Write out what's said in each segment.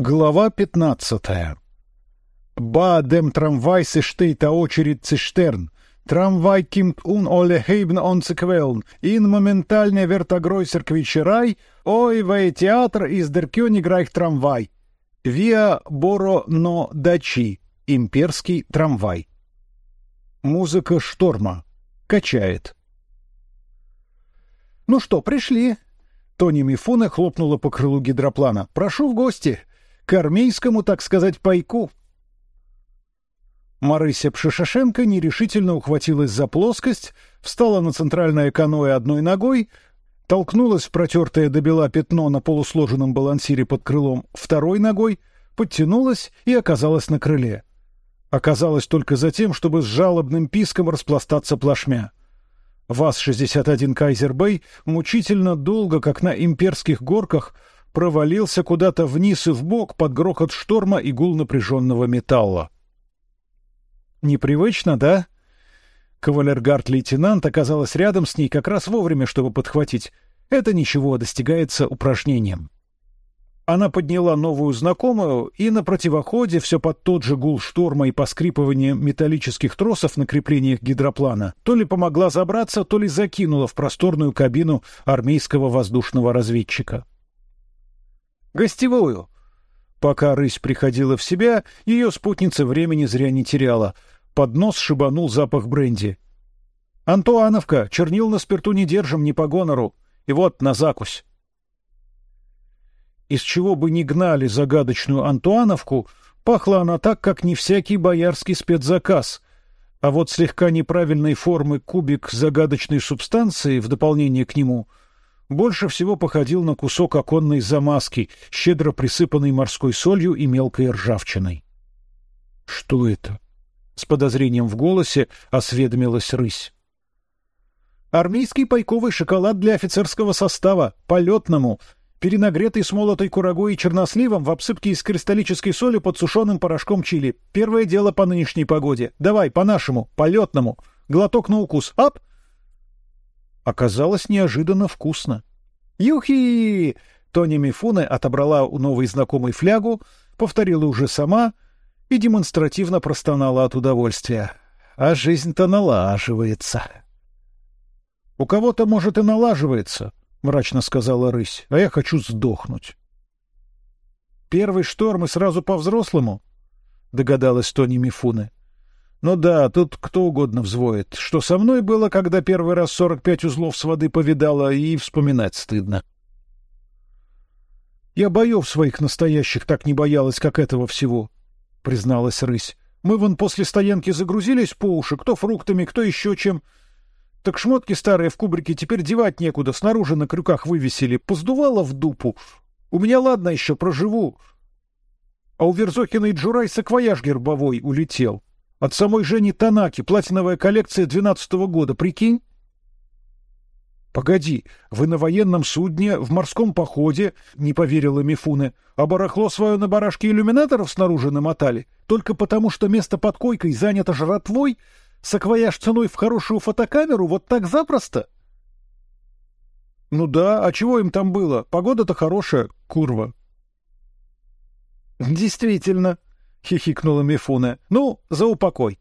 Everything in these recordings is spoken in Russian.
Глава пятнадцатая. Ба dem tramvajse steht очередь цистерн. Tramvaj kimt un ole heben on sekveln. In моментальне вертогройсер квичерай. Ой, вей театр из der Königreich трамвай. Виа Боро но Дачи. Имперский трамвай. Музыка шторма. Качает. Ну что, пришли? Тони Мифуна хлопнула по крылу гидроплана. Прошу в гости к армейскому, так сказать, пайку. Марыся Пшишашенко нерешительно ухватилась за плоскость, встала на центральное каноэ одной ногой, толкнулась в протертое до бела пятно на полусложенном балансире под крылом второй ногой, подтянулась и оказалась на крыле. Оказалась только за тем, чтобы с жалобным писком распластаться плашмя. ВАЗ-61 Кайзер-Бэй мучительно долго, как на имперских горках, провалился куда-то вниз и в бок под грохот шторма и гул напряженного металла. Непривычно, да? Кавалергард-лейтенант оказалась рядом с ней как раз вовремя, чтобы подхватить. Это ничего, достигается упражнением. Она подняла новую знакомую, и на противоходе все под тот же гул шторма и поскрипывание металлических тросов на креплениях гидроплана то ли помогла забраться, то ли закинула в просторную кабину армейского воздушного разведчика. Гостевую. Пока рысь приходила в себя, ее спутница времени зря не теряла. Под нос шибанул запах бренди. Антуановка, чернил на спирту не держим, не по гонору. И вот на закусь. Из чего бы ни гнали загадочную Антуановку, пахла она так, как не всякий боярский спецзаказ. А вот слегка неправильной формы кубик загадочной субстанции в дополнение к нему — больше всего походил на кусок оконной замазки, щедро присыпанный морской солью и мелкой ржавчиной. Что это? С подозрением в голосе осведомилась рысь. Армейский пайковый шоколад для офицерского состава, полетному, перенагретый с молотой курагой и черносливом в обсыпке из кристаллической соли под сушеным порошком чили. Первое дело по нынешней погоде. Давай, по-нашему, полетному. Глоток на укус. Ап! Оказалось неожиданно вкусно. Юхи! Тони Мифуне отобрала у новой знакомой флягу, повторила уже сама и демонстративно простонала от удовольствия. А жизнь-то налаживается. У кого-то может и налаживается, мрачно сказала рысь. А я хочу сдохнуть. Первый шторм и сразу по взрослому, догадалась Тони Мифуне. Ну да, тут кто угодно взвоет. Что со мной было, когда первый раз сорок пять узлов с воды повидала, и вспоминать стыдно. Я боев своих настоящих так не боялась, как этого всего, призналась рысь. Мы вон после стоянки загрузились по уши, кто фруктами, кто еще чем. Так шмотки старые в кубрике теперь девать некуда, снаружи на крюках вывесили. Поздувало в дупу. У меня ладно еще проживу. А у Верзохина и Джурай саквояж гербовой улетел. От самой Жени Танаки, платиновая коллекция двенадцатого года, прикинь? Погоди, вы на военном судне, в морском походе, не поверила Мифуне, а барахло свое на барашке иллюминаторов снаружи намотали, только потому, что место под койкой занято жратвой, саквояж ценой в хорошую фотокамеру, вот так запросто? Ну да, а чего им там было? Погода-то хорошая, курва. Действительно, — хихикнула Мифуна. — Ну, за упокой.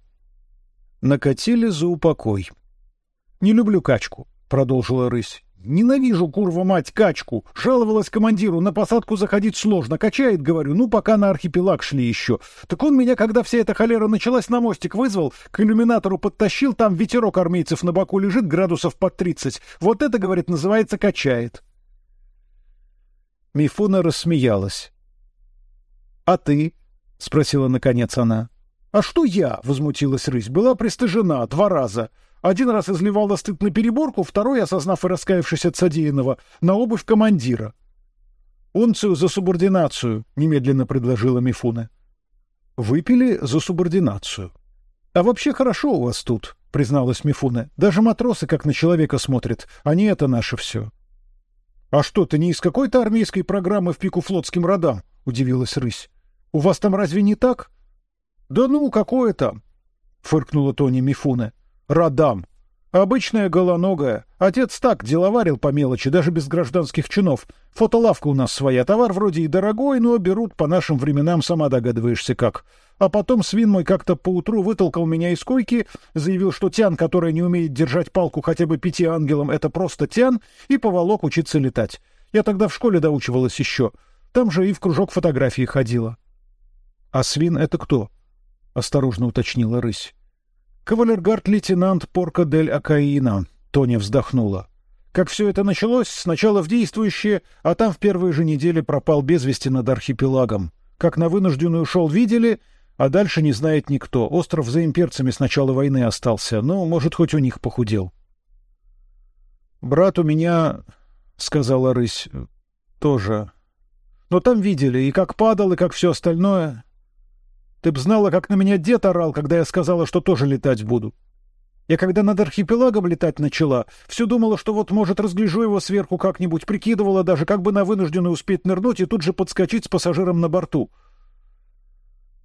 Накатили за упокой. — Не люблю качку, — продолжила рысь. — Ненавижу, курва мать, качку. Жаловалась командиру, на посадку заходить сложно. Качает, говорю, ну, пока на архипелаг шли еще. Так он меня, когда вся эта холера началась, на мостик вызвал, к иллюминатору подтащил, там ветерок армейцев на боку лежит, градусов под тридцать. Вот это, говорит, называется качает. Мифуна рассмеялась. — А ты? — спросила наконец она. — А что я? — возмутилась рысь. — Была пристыжена два раза. Один раз изливала стыд на переборку, второй, осознав и раскаявшись от содеянного, на обувь командира. — Унцию за субординацию, — немедленно предложила Мифуна. — Выпили за субординацию. — А вообще хорошо у вас тут, — призналась Мифуна. — Даже матросы как на человека смотрят, они это наше все. — А что, ты не из какой-то армейской программы в пику флотским родам? — удивилась рысь. У вас там разве не так? Да ну, какое там? фыркнула Тони Мифуне. Радам. Обычная голоногая. Отец так деловарил по мелочи, даже без гражданских чинов. Фотолавка у нас своя, товар вроде и дорогой, но берут по нашим временам, сама догадываешься как. А потом свин мой как-то поутру вытолкал меня из койки, заявил, что тян, который не умеет держать палку хотя бы пяти ангелам, это просто тян, и поволок учиться летать. Я тогда в школе доучивалась еще. Там же и в кружок фотографии ходила. — А свин это кто? — осторожно уточнила рысь. «Кавалергард-лейтенант Порка дель Акаина», — Тоня вздохнула. «Как все это началось, сначала в действующее, а там в первые же недели пропал без вести над архипелагом. Как на вынужденную ушел, видели, а дальше не знает никто. Остров за имперцами с начала войны остался, но, может, хоть у них похудел». «Брат у меня...» — сказала рысь. «Тоже. Но там видели, и как падал, и как все остальное. Ты б знала, как на меня дед орал, когда я сказала, что тоже летать буду. Я когда над архипелагом летать начала, все думала, что вот, может, разгляжу его сверху как-нибудь, прикидывала даже, как бы на вынужденную успеть нырнуть и тут же подскочить с пассажиром на борту.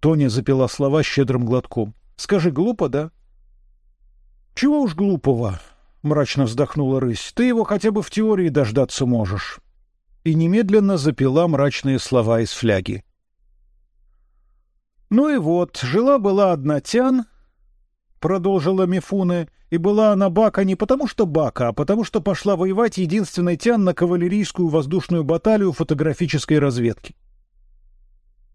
Тоня запила слова щедрым глотком. «Скажи, глупо, да?» «Чего уж глупого?» — мрачно вздохнула рысь. «Ты его хотя бы в теории дождаться можешь». И немедленно запила мрачные слова из фляги. Ну и вот, жила-была одна Тян, продолжила Мифуне, и была она Бака не потому что Бака, а потому что пошла воевать единственной Тян на кавалерийскую воздушную баталию фотографической разведки.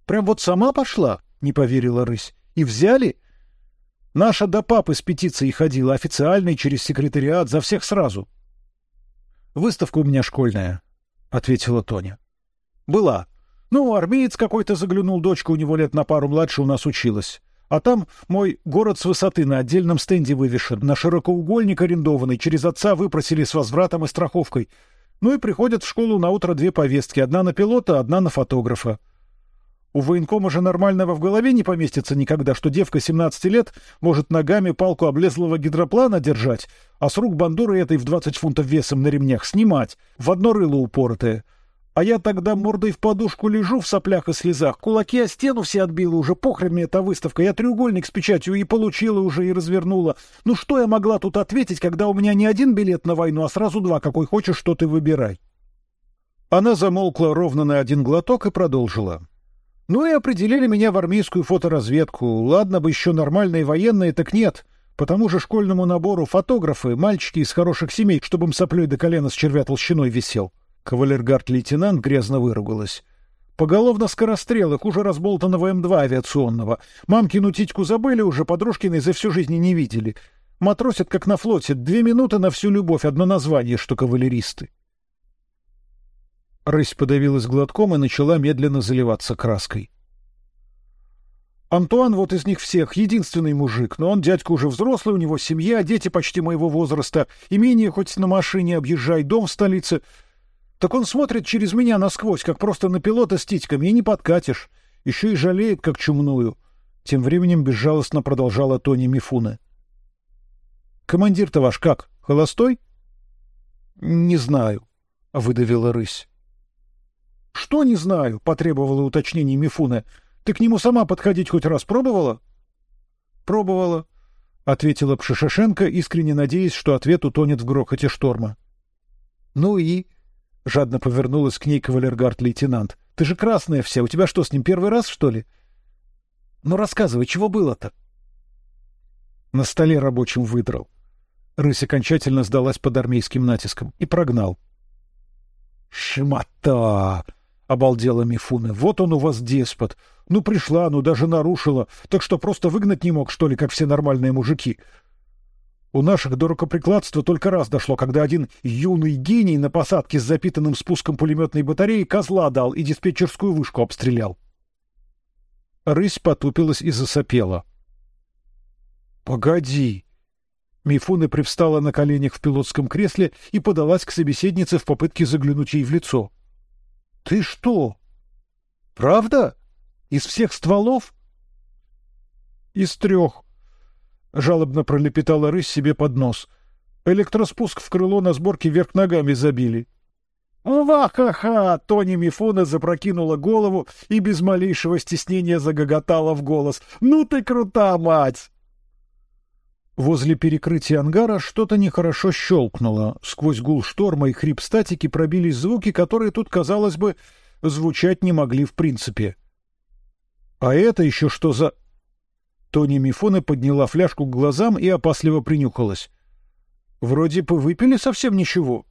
Прям вот сама пошла, не поверила рысь. И взяли? Наша до папы с петицией ходила, официальной, через секретариат, за всех сразу. Выставка у меня школьная, ответила Тоня. Была. Ну, армеец какой-то заглянул, дочка у него лет на пару младше у нас училась. А там мой город с высоты на отдельном стенде вывешен, на широкоугольник арендованный, через отца выпросили с возвратом и страховкой. Ну и приходят в школу на утро две повестки, одна на пилота, одна на фотографа. У военкома же нормального в голове не поместится никогда, что девка 17 лет может ногами палку облезлого гидроплана держать, а с рук бандуры этой в 20 фунтов весом на ремнях снимать, в одно рыло упоротое. А я тогда мордой в подушку лежу в соплях и слезах, кулаки о стену все отбила уже, похрен мне эта выставка, я треугольник с печатью и получила уже, и развернула. Ну что я могла тут ответить, когда у меня не один билет на войну, а сразу два, какой хочешь, что ты выбирай. Она замолкла ровно на один глоток и продолжила. Ну и определили меня в армейскую фоторазведку. Ладно бы еще нормальные военные, так нет. По тому же школьному набору фотографы, мальчики из хороших семей, чтобы им соплей до колена с червя толщиной висел. Кавалергард-лейтенант грязно выругалась. Поголовно скорострелы, хуже разболтанного М2 авиационного. Мамкину титьку забыли уже, подружкины за всю жизнь не видели. Матросят, как на флоте, две минуты на всю любовь, одно название, что кавалеристы. Рысь подавилась глотком и начала медленно заливаться краской. Антуан вот из них всех единственный мужик, но он дядька уже взрослый, у него семья, дети почти моего возраста, имение хоть на машине объезжай, дом в столице — так он смотрит через меня насквозь, как просто на пилота с титьками, и не подкатишь. Еще и жалеет, как чумную. Тем временем безжалостно продолжала Тони Мифуна. Командир-то ваш как? Холостой? Не знаю, выдавила рысь. Что не знаю? потребовала уточнение Мифуна. Ты к нему сама подходить хоть раз пробовала? Пробовала, ответила Пшишашенко, искренне надеясь, что ответ утонет в грохоте шторма. Ну и Жадно повернулась к ней кавалергард-лейтенант. Ты же красная вся, у тебя что, с ним первый раз, что ли? Ну рассказывай, чего было-то? На столе рабочим выдрал. Рысь окончательно сдалась под армейским натиском и прогнал. Шмота! обалдела Мифуна. Вот он у вас деспот. Ну пришла, ну даже нарушила, так что просто выгнать не мог, что ли, как все нормальные мужики. У наших до рукоприкладства только раз дошло, когда один юный гений на посадке с запитанным спуском пулеметной батареи козла дал и диспетчерскую вышку обстрелял. Рысь потупилась и засопела. Погоди. Мифуна привстала на коленях в пилотском кресле и подалась к собеседнице в попытке заглянуть ей в лицо. Ты что? Правда? Из всех стволов? Из трех. — жалобно пролепетала рысь себе под нос. Электроспуск в крыло на сборке вверх ногами забили. «Ва-ха-ха!» — Тони Мифуна запрокинула голову и без малейшего стеснения загоготала в голос. «Ну ты крута, мать!» Возле перекрытия ангара что-то нехорошо щелкнуло. Сквозь гул шторма и хрип статики пробились звуки, которые тут, казалось бы, звучать не могли в принципе. А это еще что за... Тони Мифоне подняла фляжку к глазам и опасливо принюхалась. Вроде бы выпили совсем ничего.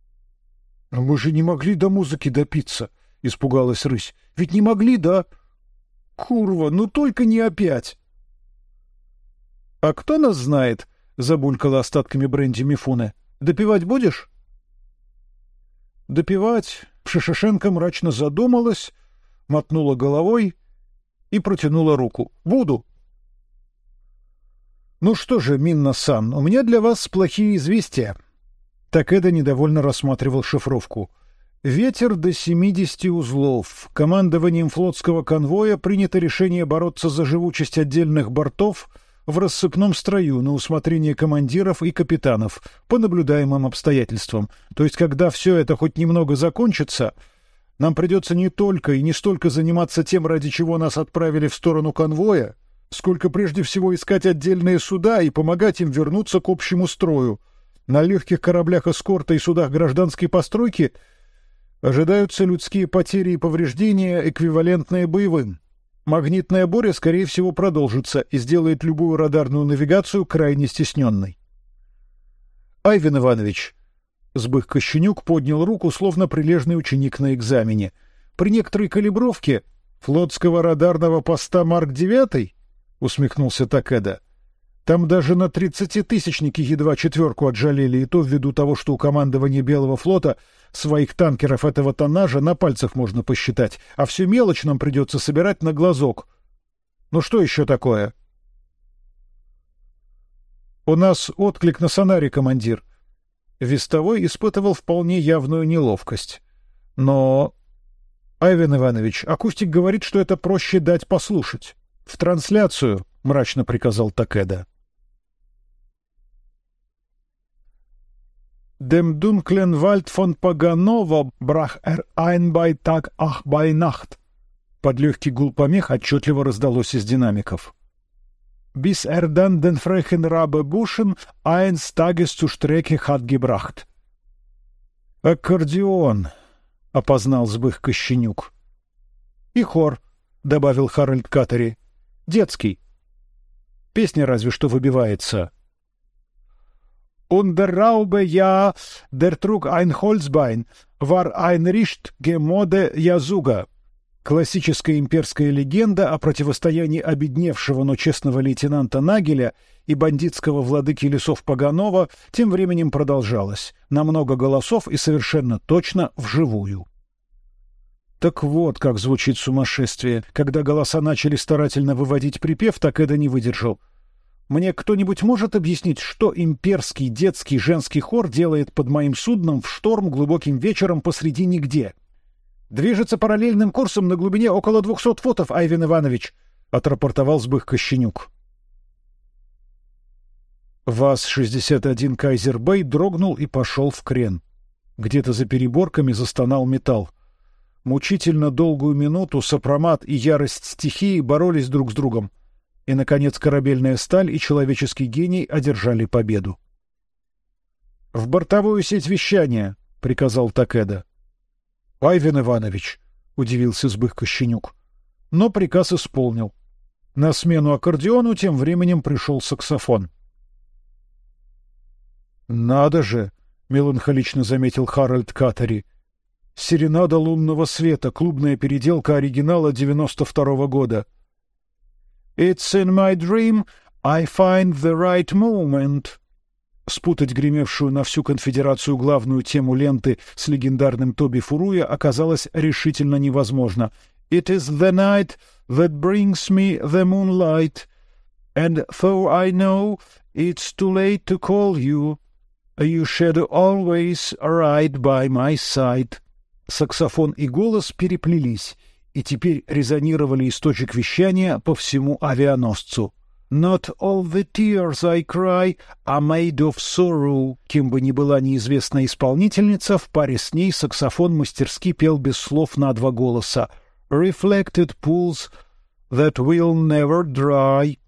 — А мы же не могли до музыки допиться, — испугалась рысь. — Ведь не могли, да? — Курва, ну только не опять! — А кто нас знает? — забулькала остатками бренди Мифуне. — Допивать будешь? Допивать Пшишишенко мрачно задумалась, мотнула головой и протянула руку. — Буду. — Ну что же, Минна-сан, у меня для вас плохие известия. Такеда недовольно рассматривал шифровку. Ветер до 70 узлов. Командованием флотского конвоя принято решение бороться за живучесть отдельных бортов в рассыпном строю на усмотрение командиров и капитанов по наблюдаемым обстоятельствам. То есть, когда все это хоть немного закончится, нам придется не только и не столько заниматься тем, ради чего нас отправили в сторону конвоя, сколько прежде всего искать отдельные суда и помогать им вернуться к общему строю. На легких кораблях эскорта и судах гражданской постройки ожидаются людские потери и повреждения, эквивалентные боевым. Магнитная буря, скорее всего, продолжится и сделает любую радарную навигацию крайне стесненной. Айвен Иванович, Сбых Кощенюк поднял руку, словно прилежный ученик на экзамене. При некоторой калибровке флотского радарного поста Марк девятый усмехнулся Такеда. Там даже на тридцатитысячники едва четверку отжалели, и то ввиду того, что у командования Белого флота своих танкеров этого тоннажа на пальцах можно посчитать, а всю мелочь нам придется собирать на глазок. Ну что еще такое? У нас отклик на сонаре, командир. Вестовой испытывал вполне явную неловкость. Но... Айвен Иванович, акустик говорит, что это проще дать послушать. В трансляцию, — мрачно приказал Такеда. Dem dunklen Wald von Paganovo brach er ein bei Tag ach bei. Под легкий гул помех отчетливо раздалось из динамиков. Bis er dann den frechen Rabe Buschen eins Tages zu Strecke hat gebracht. Аккордеон, опознал Збых Кощенюк. И хор, добавил Харальд Катери. Детский. Песня разве что выбивается. Und der Raube ja, der trug ein Holzbein, war ein Richt gemode Язуга. Классическая имперская легенда о противостоянии обедневшего, но честного лейтенанта Нагеля и бандитского владыки лесов Паганова тем временем продолжалась на много голосов и совершенно точно вживую. Так вот, как звучит сумасшествие. Когда голоса начали старательно выводить припев, так это не выдержал. Мне кто-нибудь может объяснить, что имперский детский женский хор делает под моим судном в шторм глубоким вечером посреди нигде? Движется параллельным курсом на глубине около двухсот футов, Айвен Иванович, отрапортовал Сбых Кощенюк. ВАЗ-61 Кайзер-Бэй дрогнул и пошел в крен. Где-то за переборками застонал металл. Мучительно долгую минуту сопромат и ярость стихии боролись друг с другом, и наконец корабельная сталь и человеческий гений одержали победу. В бортовую сеть вещания, приказал Такеда. Айвен Иванович, удивился Збых Кощенюк, но приказ исполнил. На смену аккордеону тем временем пришел саксофон. Надо же, меланхолично заметил Харальд Катери. Серенада лунного света, клубная переделка оригинала 92-го года. It's in my dream I find the right moment. Спутать гремевшую на всю конфедерацию главную тему ленты с легендарным Тоби Фуруя оказалось решительно невозможно. It is the night that brings me the moonlight, and though I know it's too late to call you, you should always ride by my side. Саксофон и голос переплелись, и теперь резонировали из точек вещания по всему авианосцу. Not all the tears I cry are made of sorrow. Кем бы ни была неизвестная исполнительница, в паре с ней саксофон мастерски пел без слов на два голоса. Reflected pools that will never dry.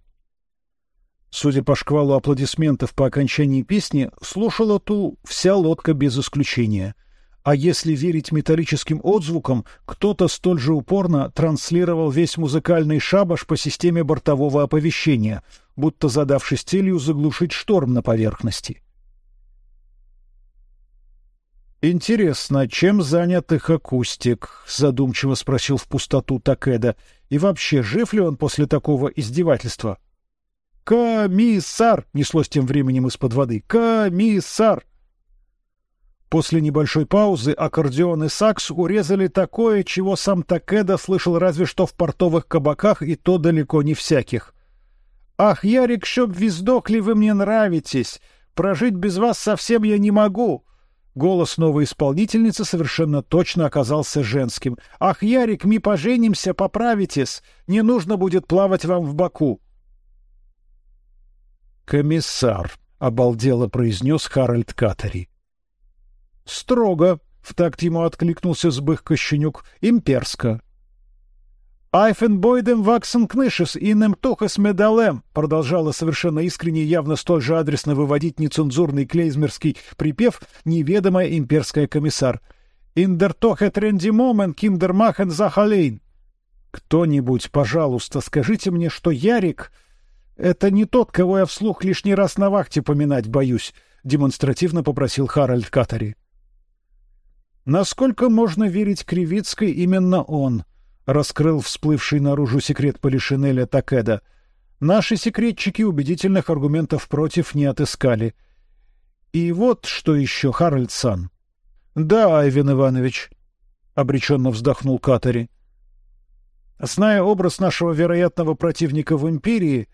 Судя по шквалу аплодисментов по окончании песни, слушала ту вся лодка без исключения. А если верить металлическим отзвукам, кто-то столь же упорно транслировал весь музыкальный шабаш по системе бортового оповещения, будто задавшись целью заглушить шторм на поверхности. Интересно, чем занят их акустик? задумчиво спросил в пустоту Такеда. И вообще, жив ли он после такого издевательства? Комиссар неслось тем временем из-под воды. Комиссар. После небольшой паузы аккордеон и сакс урезали такое, чего сам Такеда слышал разве что в портовых кабаках, и то далеко не всяких. Ах, Ярик, чтоб виздокли, вы мне нравитесь. Прожить без вас совсем я не могу. Голос новой исполнительницы совершенно точно оказался женским. Ах, Ярик, мы поженимся, поправитесь. Не нужно будет плавать вам в Баку. Комиссар, обалдело произнес Харальд Катери. Строго, в такт ему откликнулся Збых Кощенюк. Имперско. «Айфенбойдем ваксен кнышес инем тухас медалем», продолжала совершенно искренне явно столь же адресно выводить нецензурный клейзмерский припев неведомая имперская комиссар. «Индер тохе тренди момен киндер махен захалейн». «Кто-нибудь, пожалуйста, скажите мне, что Ярик — это не тот, кого я вслух лишний раз на вахте поминать боюсь», — демонстративно попросил Харальд Катари. Насколько можно верить Кривицкой, именно он — раскрыл всплывший наружу секрет Полишинеля Такеда. Наши секретчики убедительных аргументов против не отыскали. И вот что еще, Харальдсан. Да, Айвен Иванович, обреченно вздохнул Катари. Зная образ нашего вероятного противника в империи,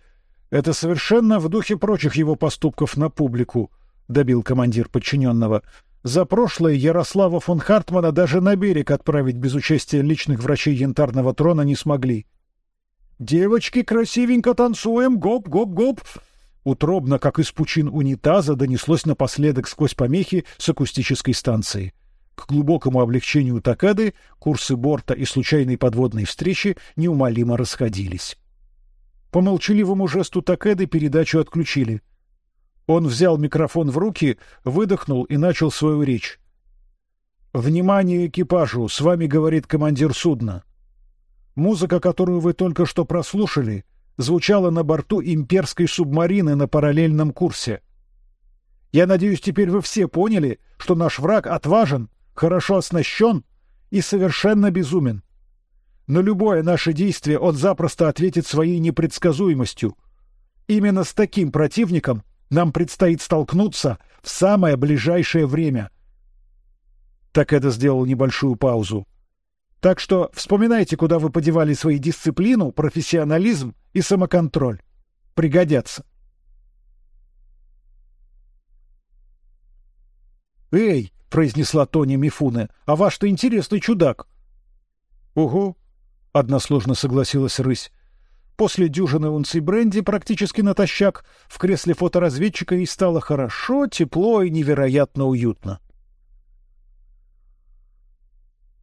это совершенно в духе прочих его поступков на публику, добил командир подчиненного. За прошлое Ярослава фон Хартмана даже на берег отправить без участия личных врачей Янтарного трона не смогли. Девочки, красивенько танцуем, гоп, гоп, гоп. Утробно, как из пучин унитаза, донеслось напоследок сквозь помехи с акустической станции. К глубокому облегчению Такады курсы борта и случайной подводной встречи неумолимо расходились. По молчаливому жесту Такады передачу отключили. Он взял микрофон в руки, выдохнул и начал свою речь. Внимание экипажу, с вами говорит командир судна. Музыка, которую вы только что прослушали, звучала на борту имперской субмарины на параллельном курсе. Я надеюсь, теперь вы все поняли, что наш враг отважен, хорошо оснащен и совершенно безумен. На любое наше действие он запросто ответит своей непредсказуемостью. Именно с таким противником нам предстоит столкнуться в самое ближайшее время. Так это сделал небольшую паузу. Так что вспоминайте, куда вы подевали свои дисциплину, профессионализм и самоконтроль. Пригодятся. Эй, произнесла Тони Мифуне, а ваш-то интересный чудак. Угу, односложно согласилась рысь. После дюжины унций бренди практически натощак в кресле фоторазведчика ей стало хорошо, тепло и невероятно уютно.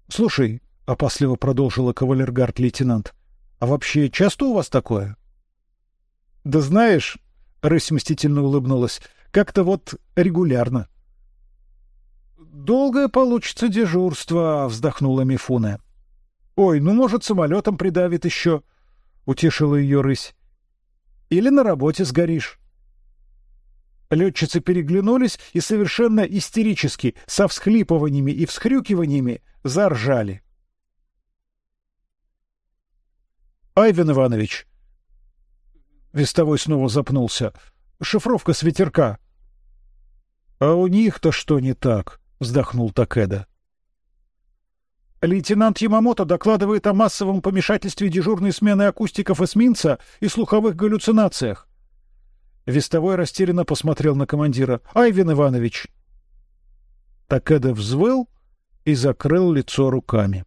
Слушай, опасливо продолжила кавалергард лейтенант, а вообще часто у вас такое? Да знаешь, рысь мстительно улыбнулась, как-то вот регулярно. Долгое получится дежурство, вздохнула Мифуна. Ой, ну может самолетом придавит еще утешила ее рысь. Или на работе сгоришь. Летчицы переглянулись и совершенно истерически, со всхлипываниями и всхрюкиваниями, заржали. Айвен Иванович, вестовой снова запнулся. Шифровка с ветерка. А у них-то что не так? Вздохнул Такеда. Лейтенант Ямамото докладывает о массовом помешательстве дежурной смены акустиков эсминца и слуховых галлюцинациях. Вестовой растерянно посмотрел на командира. Айвен Иванович. Такеда взвыл и закрыл лицо руками.